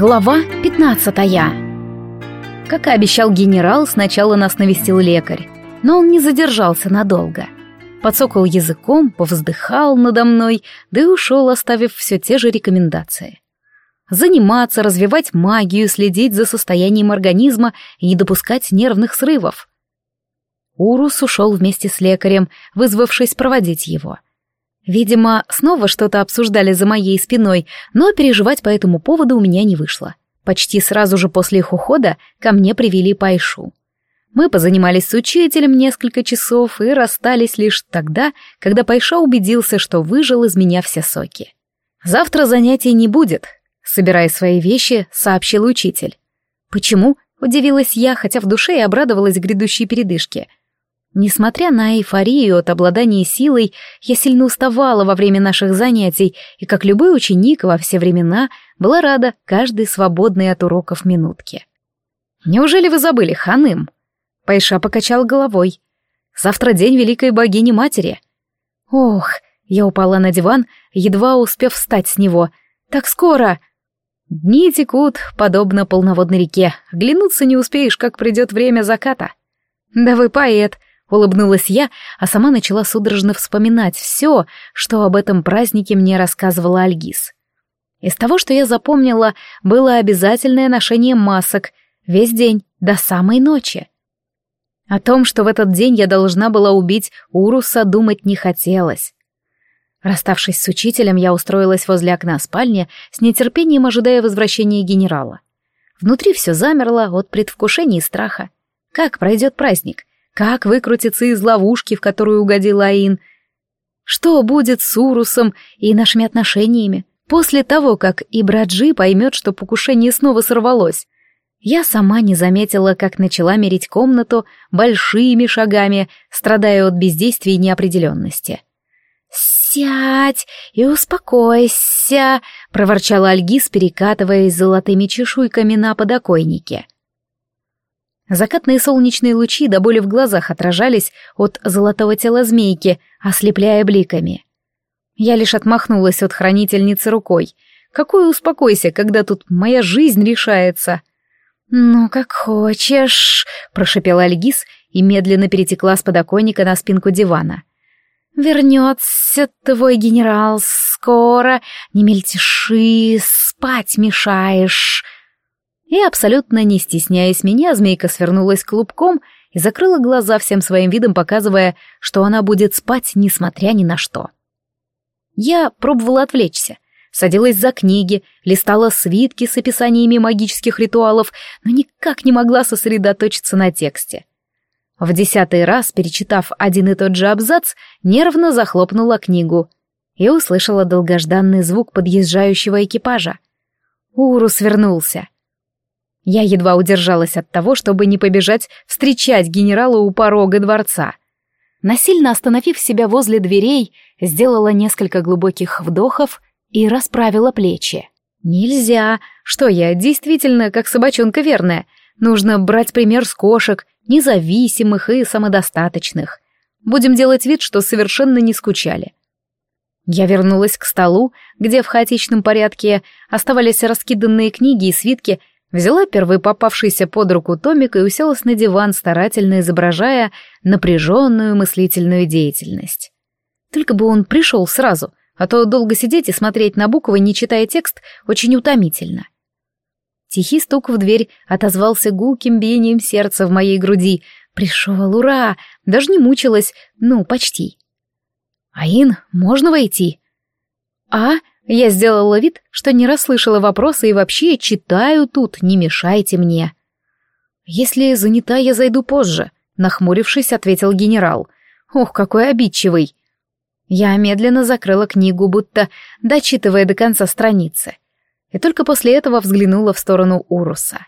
Глава 15 Как и обещал генерал, сначала нас навестил лекарь, но он не задержался надолго. Подсокал языком, повздыхал надо мной, да и ушел, оставив все те же рекомендации. Заниматься, развивать магию, следить за состоянием организма и не допускать нервных срывов. Урус ушел вместе с лекарем, вызвавшись проводить его — Видимо, снова что-то обсуждали за моей спиной, но переживать по этому поводу у меня не вышло. Почти сразу же после их ухода ко мне привели Пайшу. Мы позанимались с учителем несколько часов и расстались лишь тогда, когда Пайша убедился, что выжил из меня все соки. «Завтра занятий не будет», — собирая свои вещи, сообщил учитель. «Почему?» — удивилась я, хотя в душе и обрадовалась грядущей передышке — Несмотря на эйфорию от обладания силой, я сильно уставала во время наших занятий и, как любой ученик во все времена, была рада каждой свободной от уроков минутке. «Неужели вы забыли, ханым?» Пайша покачал головой. «Завтра день великой богини-матери». «Ох!» Я упала на диван, едва успев встать с него. «Так скоро!» Дни текут, подобно полноводной реке. Глянуться не успеешь, как придет время заката. «Да вы поэт!» Улыбнулась я, а сама начала судорожно вспоминать все, что об этом празднике мне рассказывала Альгиз. Из того, что я запомнила, было обязательное ношение масок весь день, до самой ночи. О том, что в этот день я должна была убить Уруса, думать не хотелось. Расставшись с учителем, я устроилась возле окна спальни, с нетерпением ожидая возвращения генерала. Внутри все замерло от предвкушения и страха. Как пройдет праздник? Как выкрутиться из ловушки, в которую угодил Аин? Что будет с Урусом и нашими отношениями после того, как Ибраджи поймет, что покушение снова сорвалось? Я сама не заметила, как начала мерить комнату большими шагами, страдая от бездействия и неопределенности. «Сядь и успокойся», — проворчала Альгиз, перекатываясь золотыми чешуйками на подоконнике. Закатные солнечные лучи до боли в глазах отражались от золотого тела змейки, ослепляя бликами. Я лишь отмахнулась от хранительницы рукой. «Какой успокойся, когда тут моя жизнь решается!» «Ну, как хочешь», — прошепела Альгиз и медленно перетекла с подоконника на спинку дивана. «Вернется твой генерал скоро, не мельтеши, спать мешаешь». И абсолютно не стесняясь меня, змейка свернулась клубком и закрыла глаза всем своим видом, показывая, что она будет спать, несмотря ни на что. Я пробовала отвлечься, садилась за книги, листала свитки с описаниями магических ритуалов, но никак не могла сосредоточиться на тексте. В десятый раз, перечитав один и тот же абзац, нервно захлопнула книгу и услышала долгожданный звук подъезжающего экипажа. Урус вернулся. Я едва удержалась от того, чтобы не побежать встречать генерала у порога дворца. Насильно остановив себя возле дверей, сделала несколько глубоких вдохов и расправила плечи. «Нельзя! Что я, действительно, как собачонка верная. Нужно брать пример с кошек, независимых и самодостаточных. Будем делать вид, что совершенно не скучали». Я вернулась к столу, где в хаотичном порядке оставались раскиданные книги и свитки, Взяла первый попавшийся под руку томик и уселась на диван, старательно изображая напряженную мыслительную деятельность. Только бы он пришел сразу, а то долго сидеть и смотреть на буквы, не читая текст, очень утомительно. Тихий стук в дверь отозвался гулким биением сердца в моей груди. Пришел, ура! Даже не мучилась, ну, почти. «Аин, можно войти?» «А?» Я сделала вид, что не расслышала вопроса и вообще читаю тут, не мешайте мне. «Если занята, я зайду позже», — нахмурившись, ответил генерал. «Ох, какой обидчивый!» Я медленно закрыла книгу, будто дочитывая до конца страницы. И только после этого взглянула в сторону Уруса.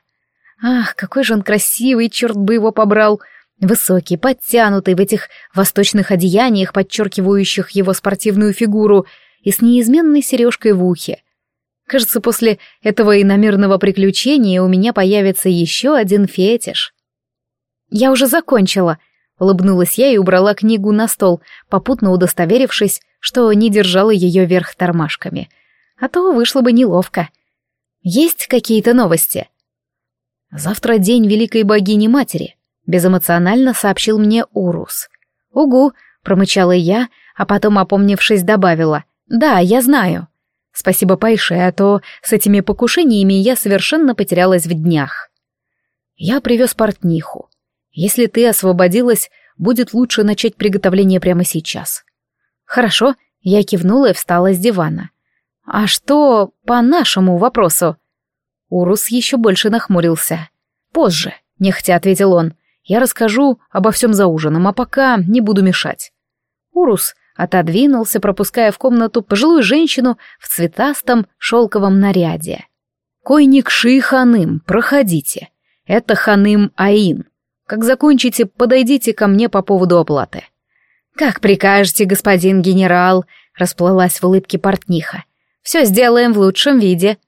Ах, какой же он красивый, черт бы его побрал! Высокий, подтянутый в этих восточных одеяниях, подчеркивающих его спортивную фигуру — и с неизменной сережкой в ухе. Кажется, после этого иномирного приключения у меня появится еще один фетиш. «Я уже закончила», — улыбнулась я и убрала книгу на стол, попутно удостоверившись, что не держала ее вверх тормашками. А то вышло бы неловко. Есть какие-то новости? Завтра день великой богини-матери, безэмоционально сообщил мне Урус. Угу, промычала я, а потом, опомнившись, добавила. Да, я знаю. Спасибо, Пайше, а то с этими покушениями я совершенно потерялась в днях. Я привез портниху. Если ты освободилась, будет лучше начать приготовление прямо сейчас. Хорошо, я кивнула и встала с дивана. А что по нашему вопросу? Урус еще больше нахмурился. Позже, нехотя ответил он. Я расскажу обо всем за ужином, а пока не буду мешать. Урус отодвинулся, пропуская в комнату пожилую женщину в цветастом шелковом наряде. «Койник Ши Ханым, проходите. Это Ханым Аин. Как закончите, подойдите ко мне по поводу оплаты». «Как прикажете, господин генерал», — расплылась в улыбке портниха. «Все сделаем в лучшем виде».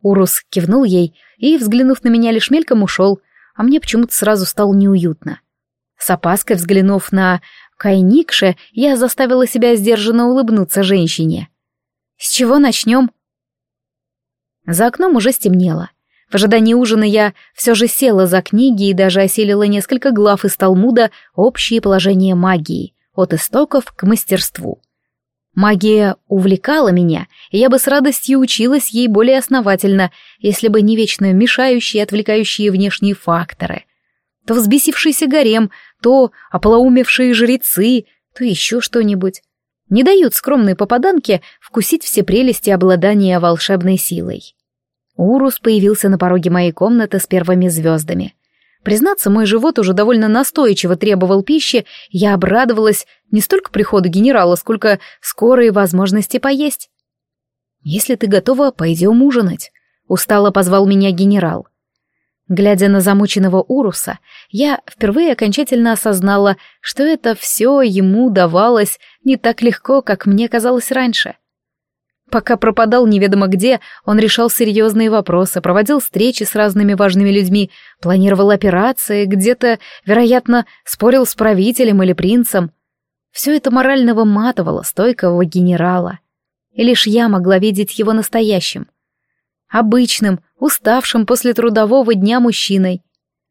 Урус кивнул ей и, взглянув на меня лишь мельком, ушел, а мне почему-то сразу стало неуютно. С опаской взглянув на Кайникше, я заставила себя сдержанно улыбнуться женщине. «С чего начнем?» За окном уже стемнело. В ожидании ужина я все же села за книги и даже осилила несколько глав из Талмуда «Общее положение магии» от истоков к мастерству. Магия увлекала меня, и я бы с радостью училась ей более основательно, если бы не вечно мешающие и отвлекающие внешние факторы. То взбесившийся гарем, то ополоумевшие жрецы, то еще что-нибудь. Не дают скромной попаданке вкусить все прелести обладания волшебной силой. Урус появился на пороге моей комнаты с первыми звездами. Признаться, мой живот уже довольно настойчиво требовал пищи, я обрадовалась не столько приходу генерала, сколько скорой возможности поесть. «Если ты готова, пойдем ужинать», — устало позвал меня генерал. Глядя на замученного Уруса, я впервые окончательно осознала, что это все ему давалось не так легко, как мне казалось раньше — Пока пропадал неведомо где, он решал серьезные вопросы, проводил встречи с разными важными людьми, планировал операции, где-то, вероятно, спорил с правителем или принцем. Все это морально выматывало стойкого генерала. И лишь я могла видеть его настоящим. Обычным, уставшим после трудового дня мужчиной,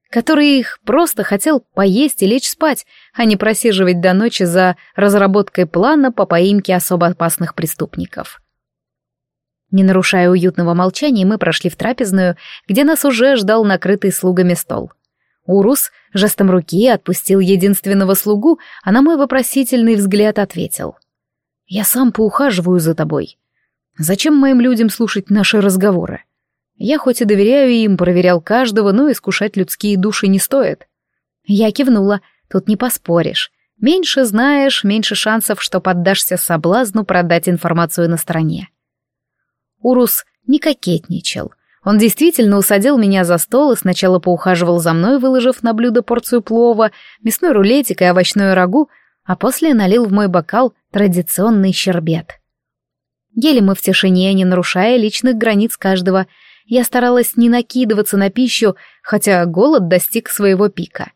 который их просто хотел поесть и лечь спать, а не просиживать до ночи за разработкой плана по поимке особо опасных преступников. Не нарушая уютного молчания, мы прошли в трапезную, где нас уже ждал накрытый слугами стол. Урус жестом руки отпустил единственного слугу, а на мой вопросительный взгляд ответил. «Я сам поухаживаю за тобой. Зачем моим людям слушать наши разговоры? Я хоть и доверяю им, проверял каждого, но искушать людские души не стоит». Я кивнула, тут не поспоришь. Меньше знаешь, меньше шансов, что поддашься соблазну продать информацию на стороне. Урус не кокетничал. Он действительно усадил меня за стол и сначала поухаживал за мной, выложив на блюдо порцию плова, мясной рулетик и овощную рагу, а после налил в мой бокал традиционный щербет. Ели мы в тишине, не нарушая личных границ каждого. Я старалась не накидываться на пищу, хотя голод достиг своего пика.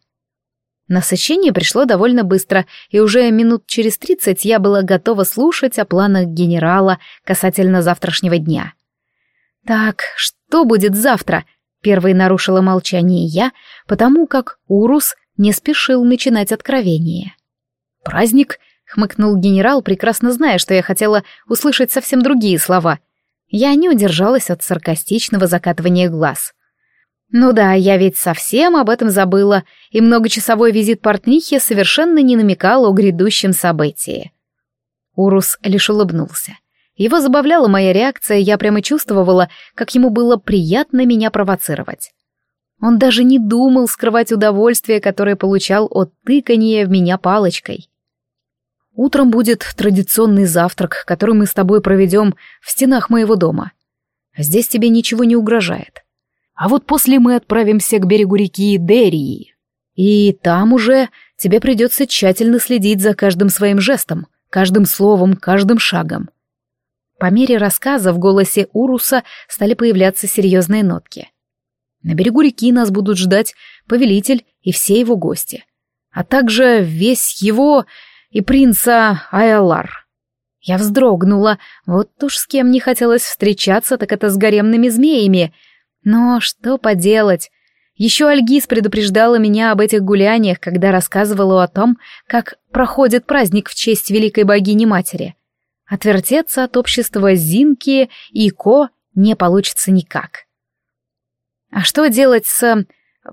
Насыщение пришло довольно быстро, и уже минут через тридцать я была готова слушать о планах генерала касательно завтрашнего дня. «Так, что будет завтра?» — первой нарушила молчание я, потому как Урус не спешил начинать откровение. «Праздник?» — хмыкнул генерал, прекрасно зная, что я хотела услышать совсем другие слова. Я не удержалась от саркастичного закатывания глаз. Ну да, я ведь совсем об этом забыла, и многочасовой визит портнихи совершенно не намекал о грядущем событии. Урус лишь улыбнулся. Его забавляла моя реакция, я прямо чувствовала, как ему было приятно меня провоцировать. Он даже не думал скрывать удовольствие, которое получал от тыкания в меня палочкой. Утром будет традиционный завтрак, который мы с тобой проведем в стенах моего дома. Здесь тебе ничего не угрожает. А вот после мы отправимся к берегу реки Дерии. И там уже тебе придется тщательно следить за каждым своим жестом, каждым словом, каждым шагом. По мере рассказа в голосе Уруса стали появляться серьезные нотки. На берегу реки нас будут ждать повелитель и все его гости, а также весь его и принца Айалар. Я вздрогнула, вот уж с кем не хотелось встречаться, так это с гаремными змеями. Но что поделать? Еще Альгиз предупреждала меня об этих гуляниях, когда рассказывала о том, как проходит праздник в честь великой богини-матери. Отвертеться от общества Зинки и Ко не получится никак. А что делать с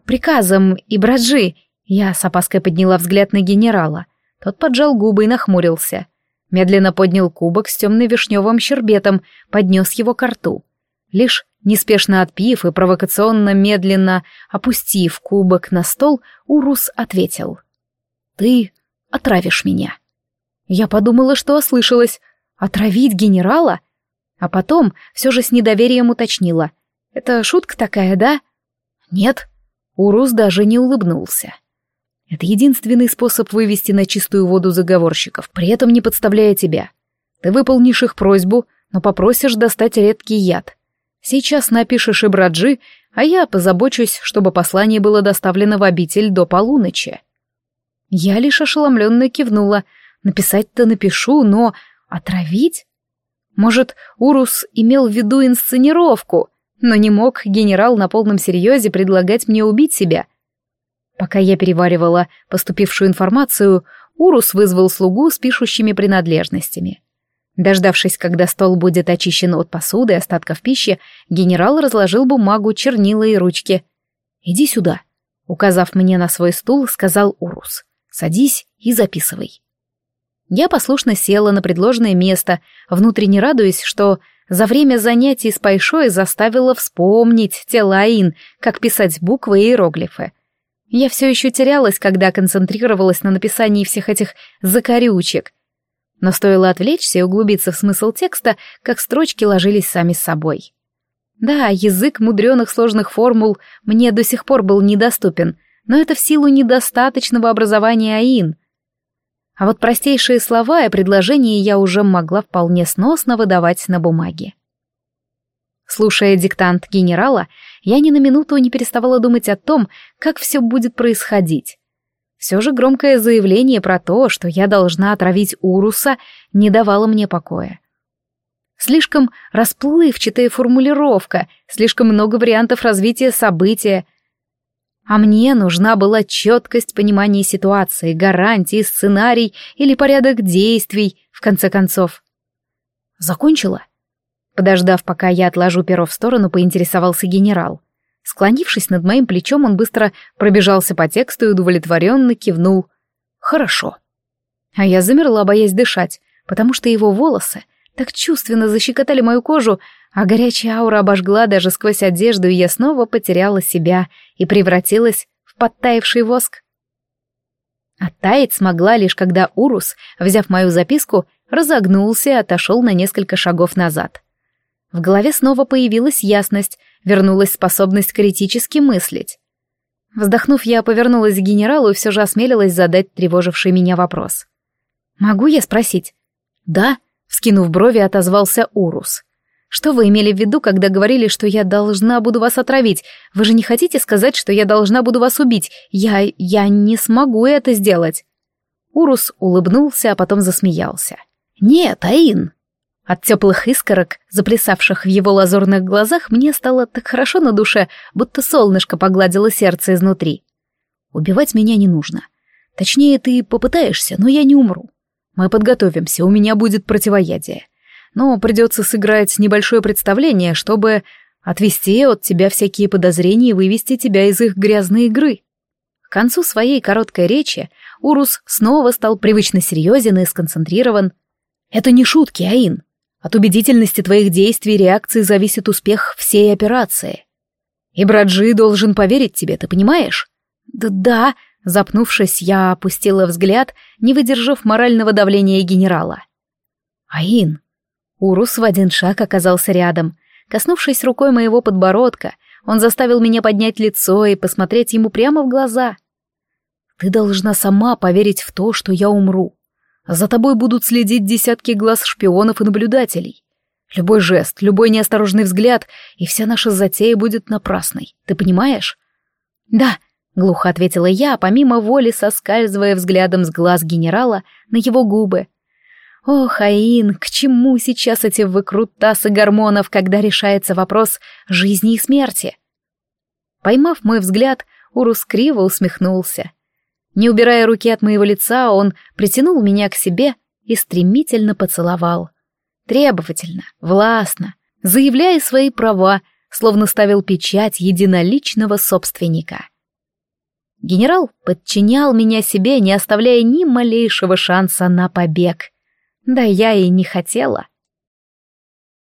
приказом и Браджи? Я с опаской подняла взгляд на генерала. Тот поджал губы и нахмурился. Медленно поднял кубок с темно-вишневым щербетом, поднес его к рту. Лишь неспешно отпив и провокационно медленно опустив кубок на стол, Урус ответил. «Ты отравишь меня». Я подумала, что ослышалась. Отравить генерала? А потом все же с недоверием уточнила. Это шутка такая, да? Нет. Урус даже не улыбнулся. Это единственный способ вывести на чистую воду заговорщиков, при этом не подставляя тебя. Ты выполнишь их просьбу, но попросишь достать редкий яд. Сейчас напишешь Ибраджи, а я позабочусь, чтобы послание было доставлено в обитель до полуночи. Я лишь ошеломленно кивнула. Написать-то напишу, но отравить? Может, Урус имел в виду инсценировку, но не мог генерал на полном серьезе предлагать мне убить себя. Пока я переваривала поступившую информацию, Урус вызвал слугу с пишущими принадлежностями. Дождавшись, когда стол будет очищен от посуды и остатков пищи, генерал разложил бумагу, чернила и ручки. «Иди сюда», — указав мне на свой стул, сказал Урус. «Садись и записывай». Я послушно села на предложенное место, внутренне радуясь, что за время занятий с Пайшой заставила вспомнить Телаин, как писать буквы и иероглифы. Я все еще терялась, когда концентрировалась на написании всех этих закорючек. Но стоило отвлечься и углубиться в смысл текста, как строчки ложились сами собой. Да, язык мудреных сложных формул мне до сих пор был недоступен, но это в силу недостаточного образования АИН — а вот простейшие слова и предложения я уже могла вполне сносно выдавать на бумаге. Слушая диктант генерала, я ни на минуту не переставала думать о том, как все будет происходить. Все же громкое заявление про то, что я должна отравить Уруса, не давало мне покоя. Слишком расплывчатая формулировка, слишком много вариантов развития события — а мне нужна была четкость понимания ситуации, гарантии, сценарий или порядок действий, в конце концов. Закончила? Подождав, пока я отложу перо в сторону, поинтересовался генерал. Склонившись над моим плечом, он быстро пробежался по тексту и удовлетворенно кивнул. «Хорошо». А я замерла, боясь дышать, потому что его волосы так чувственно защекотали мою кожу, а горячая аура обожгла даже сквозь одежду, и я снова потеряла себя и превратилась в подтаявший воск. Оттаять смогла лишь когда Урус, взяв мою записку, разогнулся и отошел на несколько шагов назад. В голове снова появилась ясность, вернулась способность критически мыслить. Вздохнув, я повернулась к генералу и все же осмелилась задать тревоживший меня вопрос. «Могу я спросить?» «Да», — вскинув брови, отозвался Урус. Что вы имели в виду, когда говорили, что я должна буду вас отравить? Вы же не хотите сказать, что я должна буду вас убить? Я... я не смогу это сделать». Урус улыбнулся, а потом засмеялся. «Нет, Аин!» От теплых искорок, заплясавших в его лазурных глазах, мне стало так хорошо на душе, будто солнышко погладило сердце изнутри. «Убивать меня не нужно. Точнее, ты попытаешься, но я не умру. Мы подготовимся, у меня будет противоядие но придется сыграть небольшое представление, чтобы отвести от тебя всякие подозрения и вывести тебя из их грязной игры. К концу своей короткой речи Урус снова стал привычно серьезен и сконцентрирован. «Это не шутки, Аин. От убедительности твоих действий и реакций зависит успех всей операции. И Браджи должен поверить тебе, ты понимаешь?» «Да, да», запнувшись, я опустила взгляд, не выдержав морального давления генерала. «Аин, Урус в один шаг оказался рядом. Коснувшись рукой моего подбородка, он заставил меня поднять лицо и посмотреть ему прямо в глаза. «Ты должна сама поверить в то, что я умру. За тобой будут следить десятки глаз шпионов и наблюдателей. Любой жест, любой неосторожный взгляд, и вся наша затея будет напрасной. Ты понимаешь?» «Да», — глухо ответила я, помимо воли соскальзывая взглядом с глаз генерала на его губы — Ох, Аин, к чему сейчас эти выкрутасы гормонов, когда решается вопрос жизни и смерти? Поймав мой взгляд, Урус криво усмехнулся. Не убирая руки от моего лица, он притянул меня к себе и стремительно поцеловал. Требовательно, властно, заявляя свои права, словно ставил печать единоличного собственника. Генерал подчинял меня себе, не оставляя ни малейшего шанса на побег. Да я и не хотела.